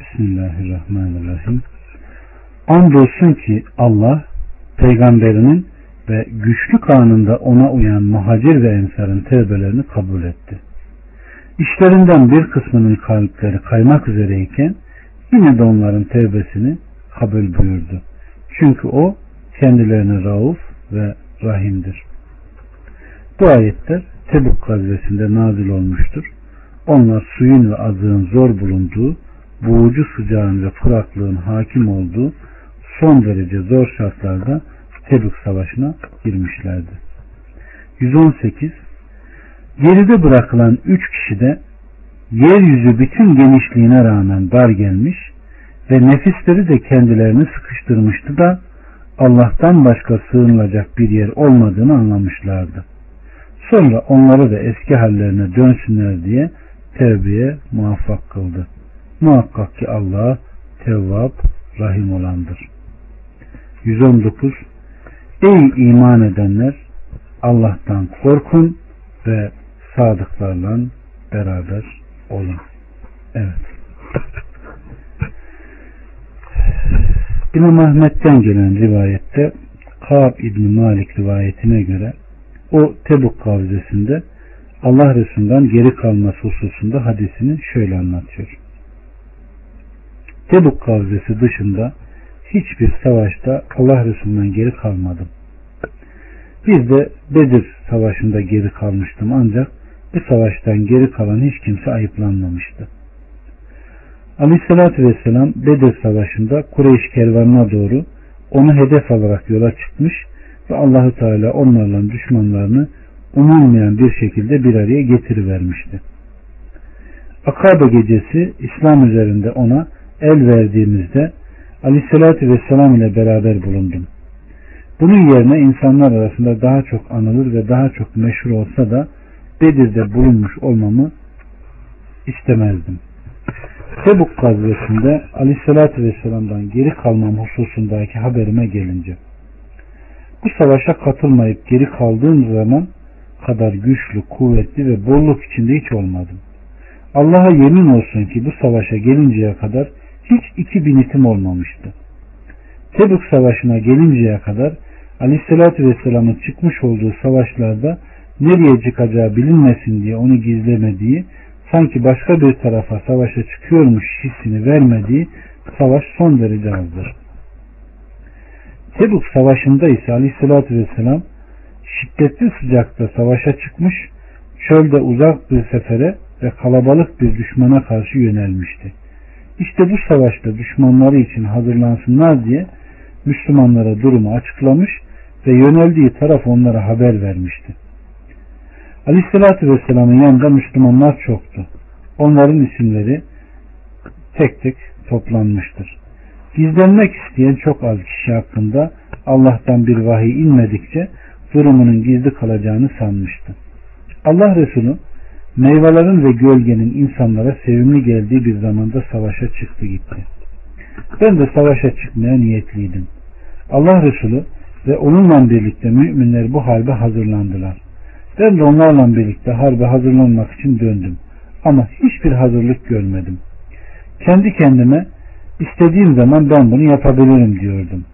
Bismillahirrahmanirrahim. Andolsun ki Allah peygamberinin ve güçlük anında ona uyan muhacir ve ensarın tevbelerini kabul etti. İşlerinden bir kısmının kalpleri kaymak üzereyken yine de onların tevbesini kabul buyurdu. Çünkü o kendilerine rauf ve rahimdir. Bu ayetler Tebuk gazvesinde nazil olmuştur. Onlar suyun ve azığın zor bulunduğu, boğucu sıcağın ve kuraklığın hakim olduğu son derece zor şartlarda Tebük Savaşı'na girmişlerdi. 118 Geride bırakılan üç kişi de yeryüzü bütün genişliğine rağmen dar gelmiş ve nefisleri de kendilerini sıkıştırmıştı da Allah'tan başka sığınılacak bir yer olmadığını anlamışlardı. Sonra onları da eski hallerine dönsünler diye tevbeye muvaffak kıldı. Muhakkak ki Allah tevvab rahim olandır. 119 Ey iman edenler Allah'tan korkun ve sadıklarla beraber olun. Evet. İmam Ahmet'ten gelen rivayette Kaab İbni Malik rivayetine göre o Tebuk kavzesinde Allah Resulü'nden geri kalması hususunda hadisini şöyle anlatıyor. Tebuk kavzesi dışında hiçbir savaşta Allah Resulü'nden geri kalmadım. Bir de Bedir savaşında geri kalmıştım ancak bu savaştan geri kalan hiç kimse ayıplanmamıştı. Aleyhissalatü Vesselam Bedir Savaşı'nda Kureyş kervanına doğru onu hedef alarak yola çıkmış ve Allahü Teala onlarla düşmanlarını umulmayan bir şekilde bir araya getirivermişti. Akabe gecesi İslam üzerinde ona el verdiğimizde Aleyhisselatü Vesselam ile beraber bulundum. Bunun yerine insanlar arasında daha çok anılır ve daha çok meşhur olsa da Bedir'de bulunmuş olmamı istemezdim. Tebuk gazvesinde Aleyhisselatü Vesselam'dan geri kalmam hususundaki haberime gelince bu savaşa katılmayıp geri kaldığım zaman kadar güçlü, kuvvetli ve bolluk içinde hiç olmadım. Allah'a yemin olsun ki bu savaşa gelinceye kadar hiç iki binitim olmamıştı. Tebük savaşına gelinceye kadar Aleyhisselatü Vesselam'ın çıkmış olduğu savaşlarda nereye çıkacağı bilinmesin diye onu gizlemediği, sanki başka bir tarafa savaşa çıkıyormuş hissini vermediği savaş son derece azdır. Tebuk savaşında ise Aleyhisselatü Vesselam şiddetli sıcakta savaşa çıkmış, çölde uzak bir sefere ve kalabalık bir düşmana karşı yönelmişti. İşte bu savaşta düşmanları için hazırlansınlar diye Müslümanlara durumu açıklamış ve yöneldiği taraf onlara haber vermişti. Aleyhissalatü Vesselam'ın yanında Müslümanlar çoktu. Onların isimleri tek tek toplanmıştır. Gizlenmek isteyen çok az kişi hakkında Allah'tan bir vahiy inmedikçe durumunun gizli kalacağını sanmıştı. Allah Resulü meyvelerin ve gölgenin insanlara sevimli geldiği bir zamanda savaşa çıktı gitti. Ben de savaşa çıkmaya niyetliydim. Allah Resulü ve onunla birlikte müminler bu harbe hazırlandılar. Ben de onlarla birlikte harbe hazırlanmak için döndüm. Ama hiçbir hazırlık görmedim. Kendi kendime istediğim zaman ben bunu yapabilirim diyordum.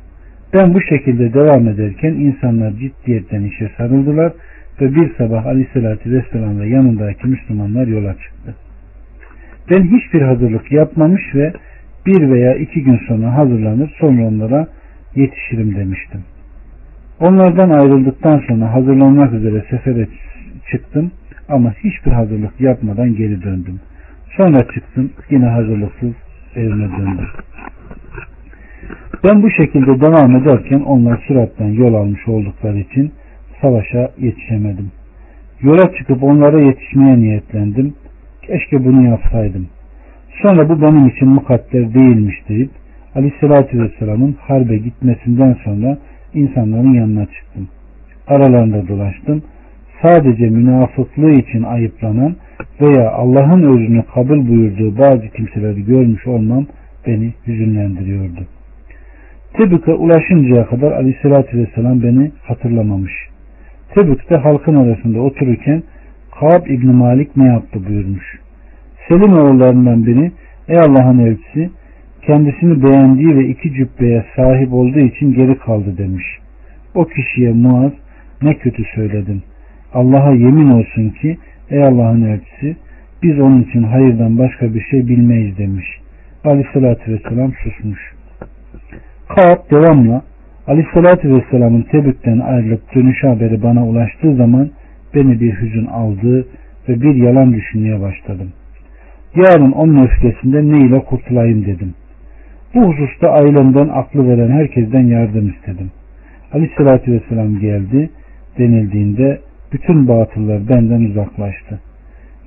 Ben bu şekilde devam ederken insanlar ciddiyetten işe sarıldılar ve bir sabah Aleyhisselatü Vesselam ve yanındaki Müslümanlar yola çıktı. Ben hiçbir hazırlık yapmamış ve bir veya iki gün sonra hazırlanır sonra onlara yetişirim demiştim. Onlardan ayrıldıktan sonra hazırlanmak üzere sefere çıktım ama hiçbir hazırlık yapmadan geri döndüm. Sonra çıktım yine hazırlıksız evime döndüm. Ben bu şekilde devam ederken onlar süratten yol almış oldukları için savaşa yetişemedim. Yola çıkıp onlara yetişmeye niyetlendim. Keşke bunu yapsaydım. Sonra bu benim için mukadder değilmiş deyip Aleyhisselatü Vesselam'ın harbe gitmesinden sonra insanların yanına çıktım. Aralarında dolaştım. Sadece münafıklığı için ayıplanan veya Allah'ın özünü kabul buyurduğu bazı kimseleri görmüş olmam beni hüzünlendiriyordu. Tebük'e ulaşıncaya kadar aleyhissalatü vesselam beni hatırlamamış. Tebük'te halkın arasında otururken Kaab İbni Malik ne yaptı buyurmuş. Selim oğullarından biri Ey Allah'ın elçisi kendisini beğendiği ve iki cübbeye sahip olduğu için geri kaldı demiş. O kişiye Muaz ne kötü söyledin. Allah'a yemin olsun ki ey Allah'ın elçisi biz onun için hayırdan başka bir şey bilmeyiz demiş. Aleyhissalatü vesselam susmuş. Kaab devamla Aleyhissalatü vesselamın Tebük'ten ayrılıp dönüş haberi bana ulaştığı zaman beni bir hüzün aldı ve bir yalan düşünmeye başladım. Yarın onun öfkesinden ne ile kurtulayım dedim. Bu hususta ailemden aklı veren herkesten yardım istedim. Aleyhissalatü vesselam geldi denildiğinde bütün batıllar benden uzaklaştı.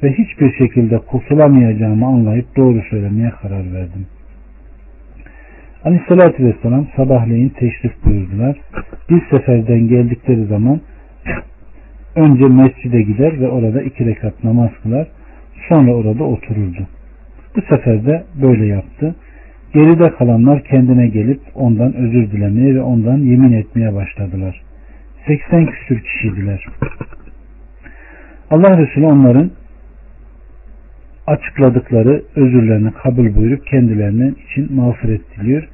Ve hiçbir şekilde kurtulamayacağımı anlayıp doğru söylemeye karar verdim. Aleyhissalatü vesselam sabahleyin teşrif buyurdular. Bir seferden geldikleri zaman önce mescide gider ve orada iki rekat namaz kılar. Sonra orada otururdu. Bu sefer de böyle yaptı. Geride kalanlar kendine gelip ondan özür dilemeye ve ondan yemin etmeye başladılar. 80 küsür kişiydiler. Allah Resulü onların açıkladıkları özürlerini kabul buyurup kendilerinin için mağfiret diliyor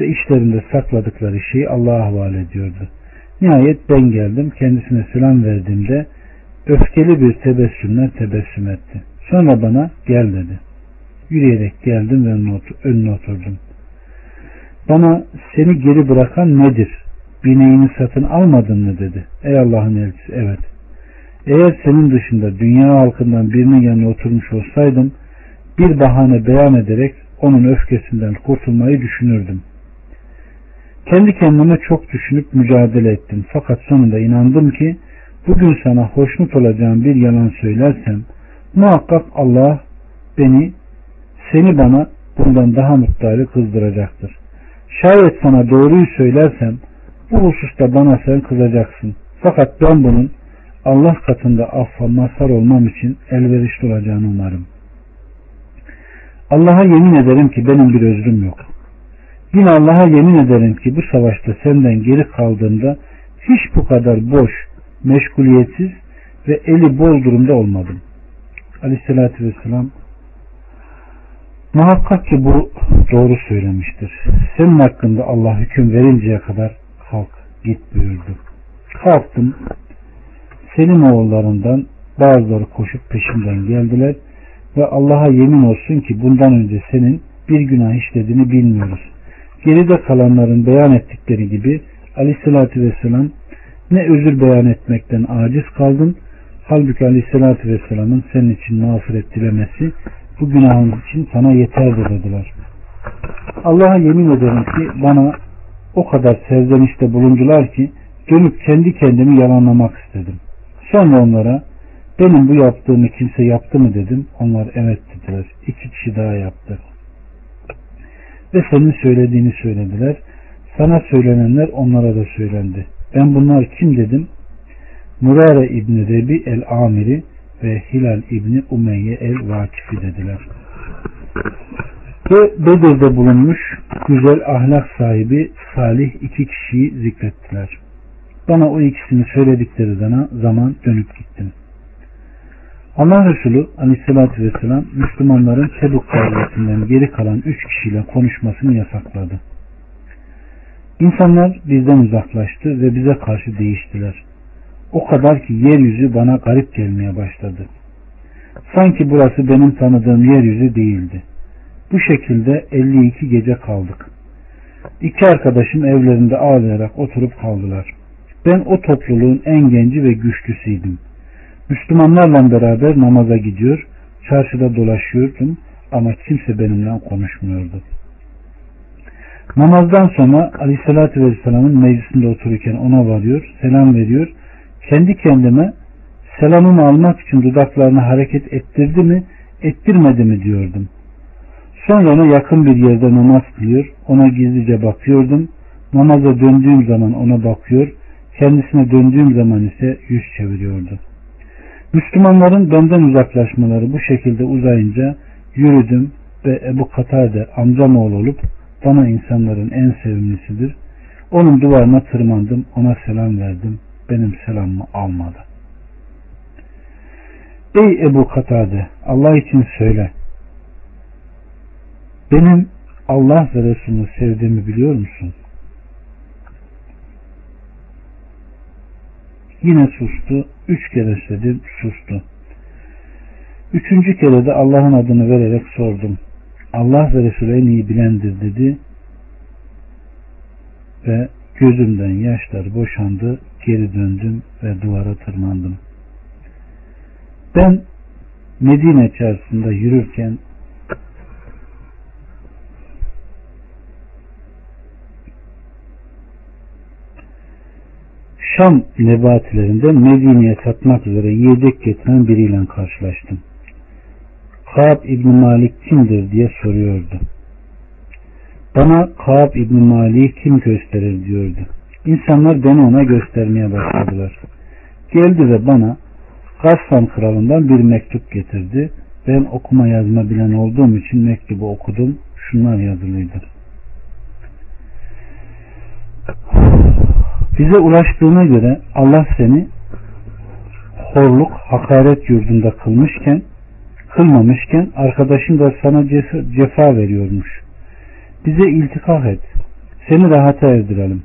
ve işlerinde sakladıkları şeyi Allah'a havale ediyordu. Nihayet ben geldim kendisine selam verdiğimde öfkeli bir tebessümle tebessüm etti. Sonra bana gel dedi. Yürüyerek geldim ve önüne oturdum. Bana seni geri bırakan nedir? Bineğini satın almadın mı dedi. Ey Allah'ın elçisi evet. Eğer senin dışında dünya halkından birinin yanına oturmuş olsaydım bir bahane beyan ederek onun öfkesinden kurtulmayı düşünürdüm. Kendi kendime çok düşünüp mücadele ettim. Fakat sonunda inandım ki bugün sana hoşnut olacağım bir yalan söylersem muhakkak Allah beni seni bana bundan daha mutlu kızdıracaktır. Şayet sana doğruyu söylersem bu hususta bana sen kızacaksın. Fakat ben bunun Allah katında affa mazhar olmam için elverişli olacağını umarım. Allah'a yemin ederim ki benim bir özrüm yok. Yine Allah'a yemin ederim ki bu savaşta senden geri kaldığımda hiç bu kadar boş, meşguliyetsiz ve eli bol durumda olmadım. Aleyhissalatü vesselam muhakkak ki bu doğru söylemiştir. Senin hakkında Allah hüküm verinceye kadar kalk git buyurdu. Kalktım. Senin oğullarından bazıları koşup peşimden geldiler ve Allah'a yemin olsun ki bundan önce senin bir günah işlediğini bilmiyoruz. Geride kalanların beyan ettikleri gibi aleyhissalatü vesselam ne özür beyan etmekten aciz kaldın halbuki aleyhissalatü vesselamın senin için mağfiret dilemesi bu günahın için sana yeterdir dediler. Allah'a yemin ederim ki bana o kadar serzenişte bulundular ki dönüp kendi kendimi yalanlamak istedim. Sonra onlara benim bu yaptığımı kimse yaptı mı dedim. Onlar evet dediler. İki kişi daha yaptı. Ve senin söylediğini söylediler. Sana söylenenler onlara da söylendi. Ben bunlar kim dedim? Murare İbni Rebi el-Amiri ve Hilal İbni Umeyye el-Vakifi dediler. Ve Bedir'de bulunmuş güzel ahlak sahibi salih iki kişiyi zikrettiler. Bana o ikisini söyledikleri zaman dönüp gittim. Allah Resulü aleyhissalatü vesselam Müslümanların Tebuk gazvesinden geri kalan üç kişiyle konuşmasını yasakladı. İnsanlar bizden uzaklaştı ve bize karşı değiştiler. O kadar ki yeryüzü bana garip gelmeye başladı. Sanki burası benim tanıdığım yeryüzü değildi. Bu şekilde 52 gece kaldık. İki arkadaşım evlerinde ağlayarak oturup kaldılar. Ben o topluluğun en genci ve güçlüsüydüm. Müslümanlarla beraber namaza gidiyor, çarşıda dolaşıyordum ama kimse benimle konuşmuyordu. Namazdan sonra Aleyhisselatü Vesselam'ın meclisinde otururken ona varıyor, selam veriyor. Kendi kendime selamımı almak için dudaklarını hareket ettirdi mi, ettirmedi mi diyordum. Sonra ona yakın bir yerde namaz kılıyor, ona gizlice bakıyordum. Namaza döndüğüm zaman ona bakıyor, kendisine döndüğüm zaman ise yüz çeviriyordu. Müslümanların benden uzaklaşmaları bu şekilde uzayınca yürüdüm ve Ebu Katade amcam oğlu olup bana insanların en sevimlisidir. Onun duvarına tırmandım, ona selam verdim. Benim selamımı almadı. Ey Ebu Katade, Allah için söyle. Benim Allah ve Resulünü sevdiğimi biliyor musun? Yine sustu. Üç kere söyledim, sustu. Üçüncü kere de Allah'ın adını vererek sordum. Allah ve Resulü en iyi bilendir dedi ve gözümden yaşlar boşandı, geri döndüm ve duvara tırmandım. Ben Medine çarşısında yürürken Şam nebatilerinde Medine'ye satmak üzere yiyecek getiren biriyle karşılaştım. Kaab İbni Malik kimdir diye soruyordu. Bana Kaab İbni Malik'i kim gösterir diyordu. İnsanlar beni ona göstermeye başladılar. Geldi ve bana Gassan kralından bir mektup getirdi. Ben okuma yazma bilen olduğum için mektubu okudum. Şunlar yazılıydı. Bize ulaştığına göre Allah seni horluk, hakaret yurdunda kılmışken kılmamışken arkadaşın da sana cefa veriyormuş. Bize iltikah et. Seni rahata erdirelim.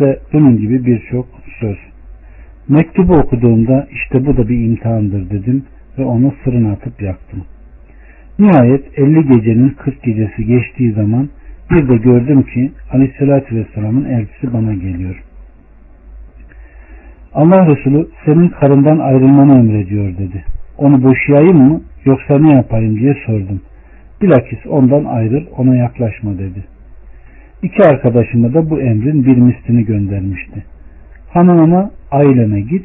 Ve bunun gibi birçok söz. Mektubu okuduğumda işte bu da bir imtihandır dedim ve onu fırına atıp yaktım. Nihayet 50 gecenin 40 gecesi geçtiği zaman bir de gördüm ki Aleyhisselatü Vesselam'ın elçisi bana geliyor. Allah Resulü senin karından ayrılmanı emrediyor dedi. Onu boşayayım mı yoksa ne yapayım diye sordum. Bilakis ondan ayrıl ona yaklaşma dedi. İki arkadaşıma da bu emrin bir mislini göndermişti. Hanımına ailene git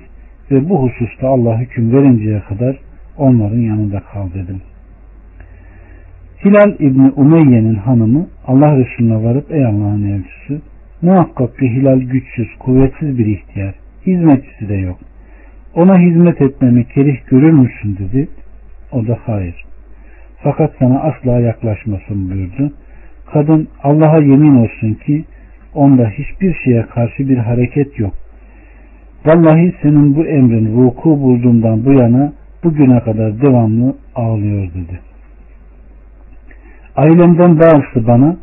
ve bu hususta Allah hüküm verinceye kadar onların yanında kal dedim. Hilal İbni Umeyye'nin hanımı Allah Resulüne varıp ey Allah'ın elçisi muhakkak ki Hilal güçsüz, kuvvetsiz bir ihtiyar, hizmetçisi de yok. Ona hizmet etmemi kerih görür müsün dedi. O da hayır. Fakat sana asla yaklaşmasın buyurdu. Kadın Allah'a yemin olsun ki onda hiçbir şeye karşı bir hareket yok. Vallahi senin bu emrin vuku bulduğundan bu yana bugüne kadar devamlı ağlıyor dedi. Ailemden bazısı bana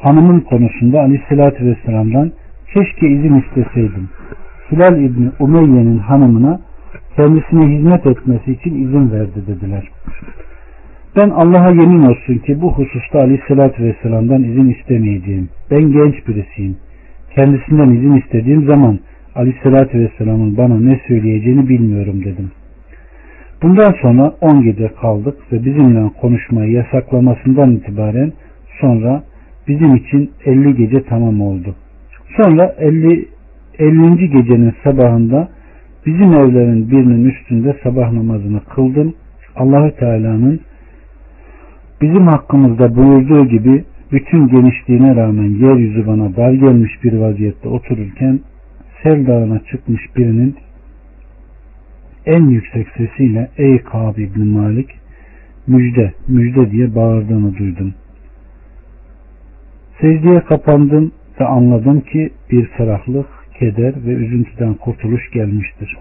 hanımın konusunda aleyhissalatü vesselam'dan keşke izin isteseydim. Hilal İbni Umeyye'nin hanımına kendisine hizmet etmesi için izin verdi dediler. Ben Allah'a yemin olsun ki bu hususta aleyhissalatü vesselam'dan izin istemeyeceğim. Ben genç birisiyim. Kendisinden izin istediğim zaman aleyhissalatü vesselamın bana ne söyleyeceğini bilmiyorum dedim. Bundan sonra 10 gece kaldık ve bizimle konuşmayı yasaklamasından itibaren sonra bizim için 50 gece tamam oldu. Sonra 50 50. gecenin sabahında bizim evlerin birinin üstünde sabah namazını kıldım. Allahü Teala'nın bizim hakkımızda buyurduğu gibi bütün genişliğine rağmen yeryüzü bana dar gelmiş bir vaziyette otururken Sel Dağı'na çıkmış birinin en yüksek sesiyle ey Kab İbni Malik müjde müjde diye bağırdığını duydum. Secdeye kapandım ve anladım ki bir ferahlık, keder ve üzüntüden kurtuluş gelmiştir.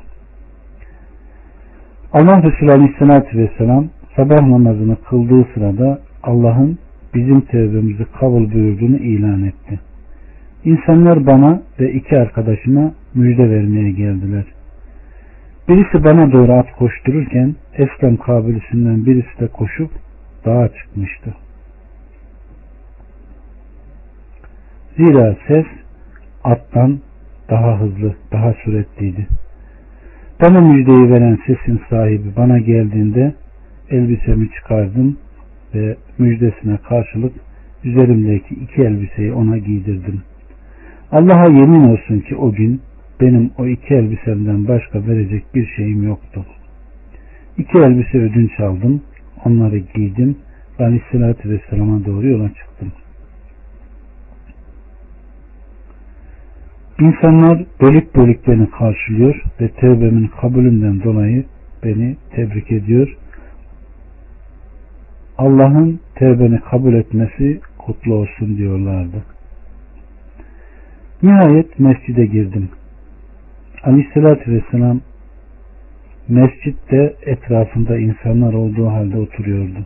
Allah Resulü Aleyhisselatü Vesselam sabah namazını kıldığı sırada Allah'ın bizim tevbemizi kabul buyurduğunu ilan etti. İnsanlar bana ve iki arkadaşıma müjde vermeye geldiler. Birisi bana doğru at koştururken Eslem kabilesinden birisi de koşup dağa çıkmıştı. Zira ses attan daha hızlı, daha süretliydi. Bana müjdeyi veren sesin sahibi bana geldiğinde elbisemi çıkardım ve müjdesine karşılık üzerimdeki iki elbiseyi ona giydirdim. Allah'a yemin olsun ki o gün benim o iki elbisemden başka verecek bir şeyim yoktu. İki elbise ödünç aldım, onları giydim ve Aleyhisselatü Vesselam'a doğru yola çıktım. İnsanlar bölük bölük beni karşılıyor ve tevbemin kabulünden dolayı beni tebrik ediyor. Allah'ın tevbeni kabul etmesi kutlu olsun diyorlardı. Nihayet mescide girdim. Aleyhissalatü vesselam mescitte etrafında insanlar olduğu halde oturuyordu.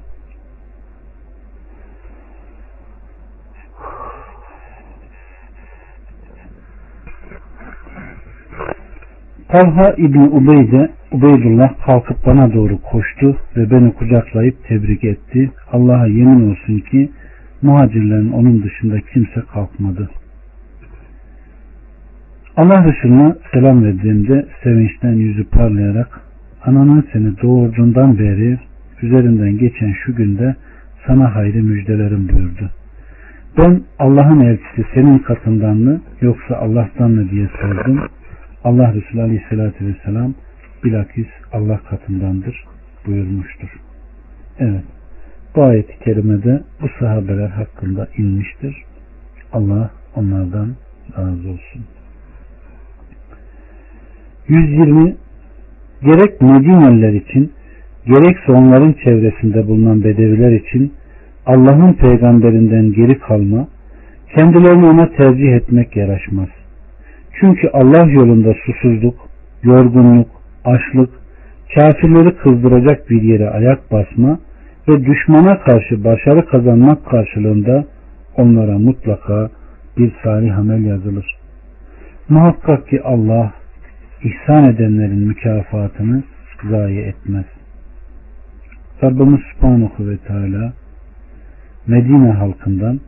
Talha İbni Ubeyde, Ubeydullah kalkıp bana doğru koştu ve beni kucaklayıp tebrik etti. Allah'a yemin olsun ki muhacirlerin onun dışında kimse kalkmadı. Allah Resulüne selam verdiğimde sevinçten yüzü parlayarak ananın seni doğurduğundan beri üzerinden geçen şu günde sana hayrı müjdelerim buyurdu. Ben Allah'ın elçisi senin katından mı yoksa Allah'tan mı diye sordum. Allah Resulü Aleyhisselatü Vesselam bilakis Allah katındandır buyurmuştur. Evet. Bu ayet-i kerimede bu sahabeler hakkında inmiştir. Allah onlardan razı olsun. 120 gerek Medineliler için gerekse onların çevresinde bulunan bedeviler için Allah'ın peygamberinden geri kalma, kendilerini ona tercih etmek yaraşmaz. Çünkü Allah yolunda susuzluk, yorgunluk, açlık, kafirleri kızdıracak bir yere ayak basma ve düşmana karşı başarı kazanmak karşılığında onlara mutlaka bir salih amel yazılır. Muhakkak ki Allah ihsan edenlerin mükafatını zayi etmez. Rabbimiz Subhanahu ve Teala Medine halkından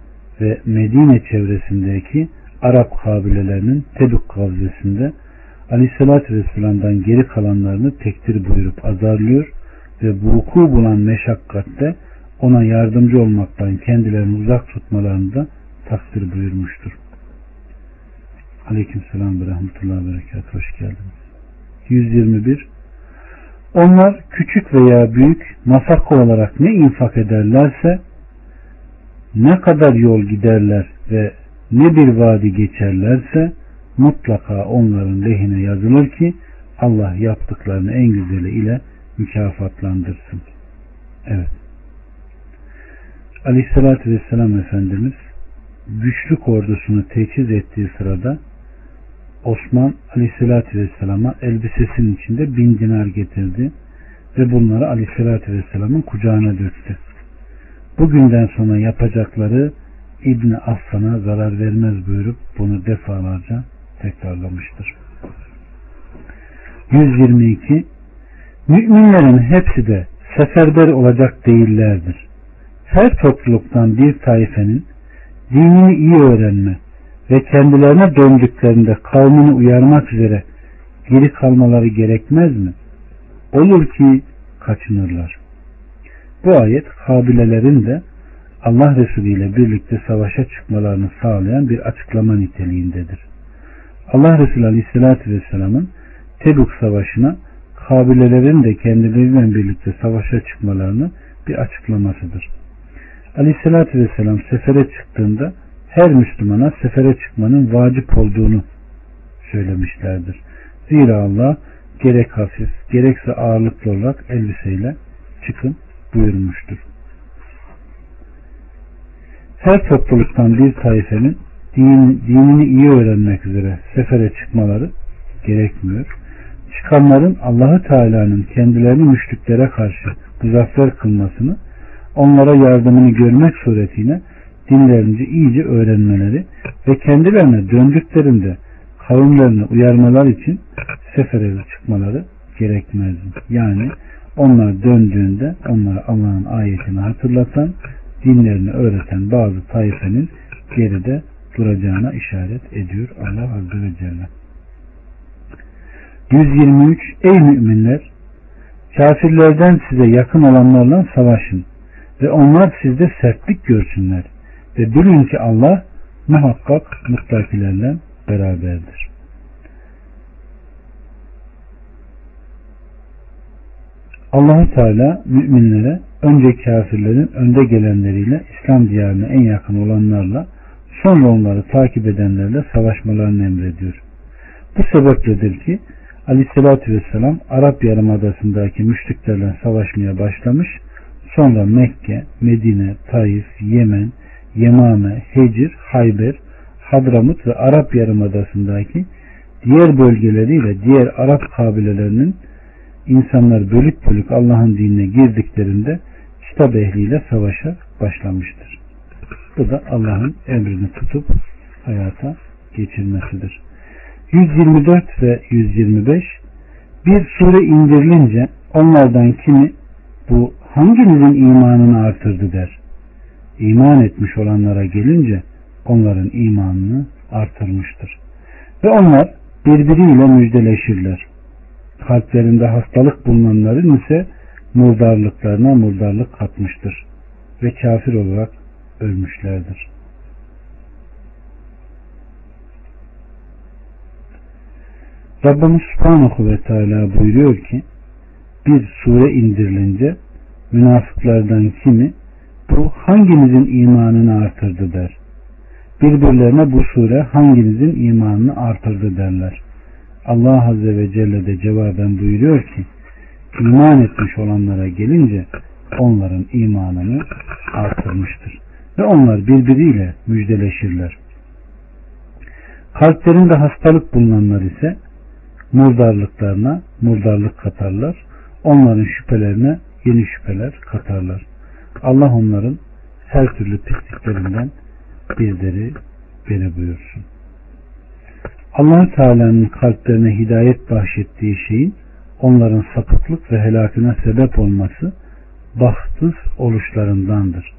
ve Medine çevresindeki Arap kabilelerinin Tebük gazvesinde Aleyhisselatü Vesselam'dan geri kalanlarını tektir buyurup azarlıyor ve vuku bulan meşakkatte ona yardımcı olmaktan kendilerini uzak tutmalarını da takdir buyurmuştur. Aleyküm selam ve rahmetullahi ve berekat. Hoş geldiniz. 121 Onlar küçük veya büyük nafaka olarak ne infak ederlerse ne kadar yol giderler ve ne bir vadi geçerlerse mutlaka onların lehine yazılır ki Allah yaptıklarını en güzeli ile mükafatlandırsın. Evet. Aleyhissalatü Vesselam Efendimiz güçlük ordusunu teçhiz ettiği sırada Osman Aleyhisselatü Vesselam'a elbisesinin içinde bin dinar getirdi ve bunları Aleyhisselatü Vesselam'ın kucağına döktü. Bugünden sonra yapacakları İbni Aslan'a zarar vermez buyurup bunu defalarca tekrarlamıştır. 122 Müminlerin hepsi de seferber olacak değillerdir. Her topluluktan bir taifenin dinini iyi öğrenme ve kendilerine döndüklerinde kavmini uyarmak üzere geri kalmaları gerekmez mi? Olur ki kaçınırlar. Bu ayet kabilelerin de Allah Resulü ile birlikte savaşa çıkmalarını sağlayan bir açıklama niteliğindedir. Allah Resulü Aleyhisselatü Vesselam'ın Tebuk Savaşı'na kabilelerin de kendileriyle birlikte savaşa çıkmalarını bir açıklamasıdır. Aleyhisselatü Vesselam sefere çıktığında her Müslümana sefere çıkmanın vacip olduğunu söylemişlerdir. Zira Allah gerek hafif gerekse ağırlıklı olarak elbiseyle çıkın buyurmuştur. Her topluluktan bir taifenin din, dinini iyi öğrenmek üzere sefere çıkmaları gerekmiyor. Çıkanların Allahü Teala'nın kendilerini müşriklere karşı muzaffer kılmasını, onlara yardımını görmek suretiyle dinlerince iyice öğrenmeleri ve kendilerine döndüklerinde kavimlerini uyarmalar için sefere çıkmaları gerekmez. Yani onlar döndüğünde onlara Allah'ın ayetini hatırlatan, dinlerini öğreten bazı taifenin geride duracağına işaret ediyor Allah Azze ve Celle. 123 Ey müminler! Kafirlerden size yakın olanlarla savaşın ve onlar sizde sertlik görsünler ve bilin ki Allah muhakkak muttakilerle beraberdir. Allahu Teala müminlere önce kafirlerin önde gelenleriyle İslam diyarına en yakın olanlarla sonra onları takip edenlerle savaşmalarını emrediyor. Bu sebepledir ki Aleyhisselatü Vesselam Arap Yarımadası'ndaki müşriklerle savaşmaya başlamış. Sonra Mekke, Medine, Taif, Yemen, Yemame, Hecir, Hayber, Hadramut ve Arap Yarımadası'ndaki diğer bölgeleriyle diğer Arap kabilelerinin insanlar bölük bölük Allah'ın dinine girdiklerinde kitap ehliyle savaşa başlamıştır. Bu da Allah'ın emrini tutup hayata geçirmesidir. 124 ve 125 bir sure indirilince onlardan kimi bu hanginizin imanını artırdı der. İman etmiş olanlara gelince onların imanını artırmıştır. Ve onlar birbiriyle müjdeleşirler. Kalplerinde hastalık bulunanların ise murdarlıklarına murdarlık katmıştır. Ve kafir olarak ölmüşlerdir. Rabbimiz Subhanahu ve Teala buyuruyor ki bir sure indirilince münafıklardan kimi bu hanginizin imanını artırdı der. Birbirlerine bu sure hanginizin imanını artırdı derler. Allah Azze ve Celle de cevaben buyuruyor ki iman etmiş olanlara gelince onların imanını artırmıştır. Ve onlar birbiriyle müjdeleşirler. Kalplerinde hastalık bulunanlar ise murdarlıklarına murdarlık katarlar. Onların şüphelerine yeni şüpheler katarlar. Allah onların her türlü pisliklerinden bizleri beni buyursun. Allah Teala'nın kalplerine hidayet bahşettiği şeyin onların sapıklık ve helakına sebep olması bahtsız oluşlarındandır.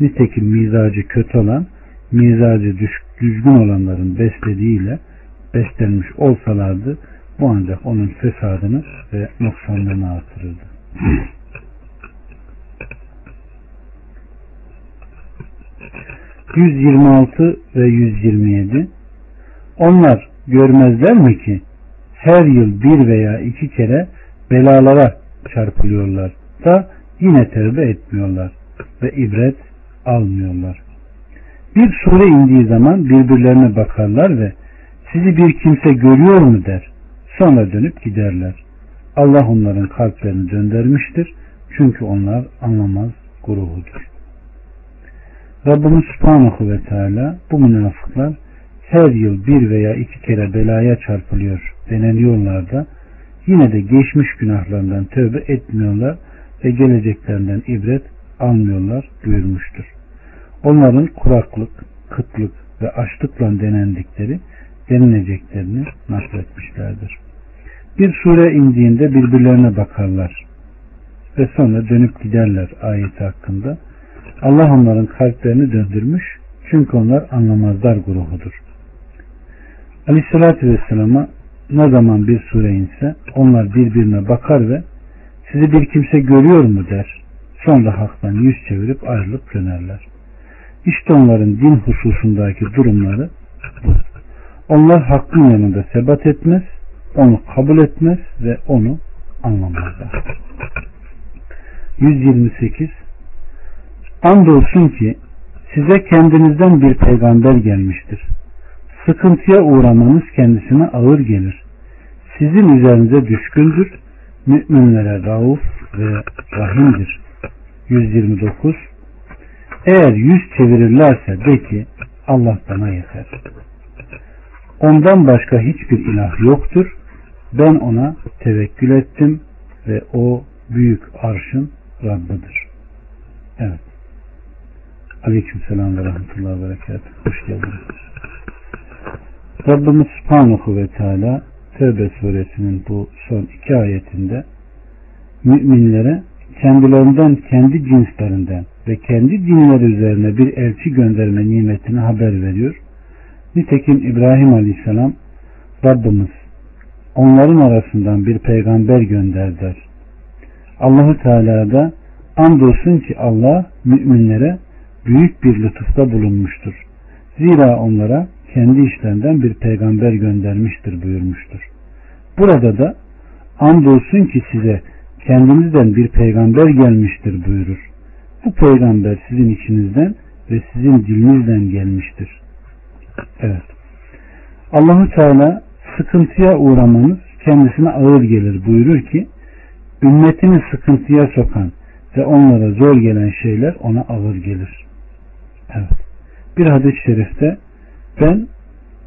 Nitekim mizacı kötü olan, mizacı düzgün olanların beslediğiyle beslenmiş olsalardı bu ancak onun fesadını ve noksanlığını artırırdı. 126 ve 127 Onlar görmezler mi ki her yıl bir veya iki kere belalara çarpılıyorlar da yine tevbe etmiyorlar ve ibret almıyorlar. Bir sure indiği zaman birbirlerine bakarlar ve sizi bir kimse görüyor mu der. Sonra dönüp giderler. Allah onların kalplerini döndürmüştür. Çünkü onlar anlamaz grubudur. Rabbimiz Subhanahu ve Teala bu münafıklar her yıl bir veya iki kere belaya çarpılıyor deneniyorlar da yine de geçmiş günahlarından tövbe etmiyorlar ve geleceklerinden ibret almıyorlar buyurmuştur. Onların kuraklık, kıtlık ve açlıkla denendikleri denileceklerini nakletmişlerdir. Bir sure indiğinde birbirlerine bakarlar ve sonra dönüp giderler ayeti hakkında. Allah onların kalplerini döndürmüş çünkü onlar anlamazlar grubudur. Aleyhissalatü Vesselam'a ne zaman bir sure inse onlar birbirine bakar ve sizi bir kimse görüyor mu der. Sonra haktan yüz çevirip ayrılıp dönerler. İşte onların din hususundaki durumları. Onlar hakkın yanında sebat etmez, onu kabul etmez ve onu anlamazlar. 128 Andolsun ki size kendinizden bir peygamber gelmiştir. Sıkıntıya uğramanız kendisine ağır gelir. Sizin üzerinize düşkündür. Müminlere rauf ve rahimdir. 129 Eğer yüz çevirirlerse de ki Allah bana yeter. Ondan başka hiçbir ilah yoktur. Ben ona tevekkül ettim ve o büyük arşın Rabbidir. Evet. Aleyküm selam ve rahmetullahi ve berekat. Hoş geldiniz. Rabbimiz Subhanahu ve Teala Tevbe suresinin bu son iki ayetinde müminlere kendilerinden, kendi cinslerinden ve kendi dinleri üzerine bir elçi gönderme nimetini haber veriyor. Nitekim İbrahim Aleyhisselam Rabbimiz onların arasından bir peygamber gönder der. Allahu Teala da andolsun ki Allah müminlere büyük bir lütufta bulunmuştur. Zira onlara kendi işlerinden bir peygamber göndermiştir buyurmuştur. Burada da andolsun ki size kendinizden bir peygamber gelmiştir buyurur. Bu peygamber sizin içinizden ve sizin dilinizden gelmiştir. Evet. Allahu Teala sıkıntıya uğramanız kendisine ağır gelir buyurur ki ümmetini sıkıntıya sokan ve onlara zor gelen şeyler ona ağır gelir. Evet. Bir hadis-i şerifte ben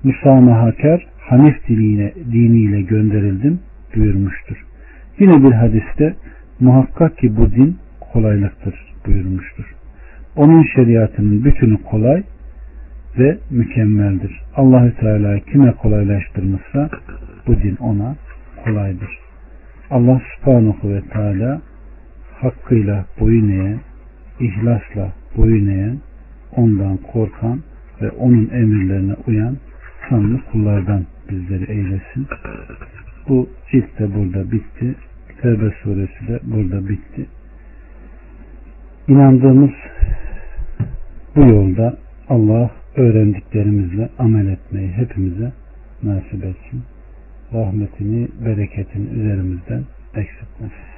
müsamahakar Hanif diniyle, diniyle gönderildim buyurmuştur. Yine bir hadiste muhakkak ki bu din kolaylıktır buyurmuştur. Onun şeriatının bütünü kolay, ve mükemmeldir. Allahü Teala kime kolaylaştırmışsa bu din ona kolaydır. Allah subhanahu ve teala hakkıyla boyun eğen, ihlasla boyun eğen, ondan korkan ve onun emirlerine uyan sanlı kullardan bizleri eylesin. Bu cilt de burada bitti. Tevbe suresi de burada bitti. İnandığımız bu yolda Allah öğrendiklerimizle amel etmeyi hepimize nasip etsin. Rahmetini, bereketini üzerimizden eksiltmesin.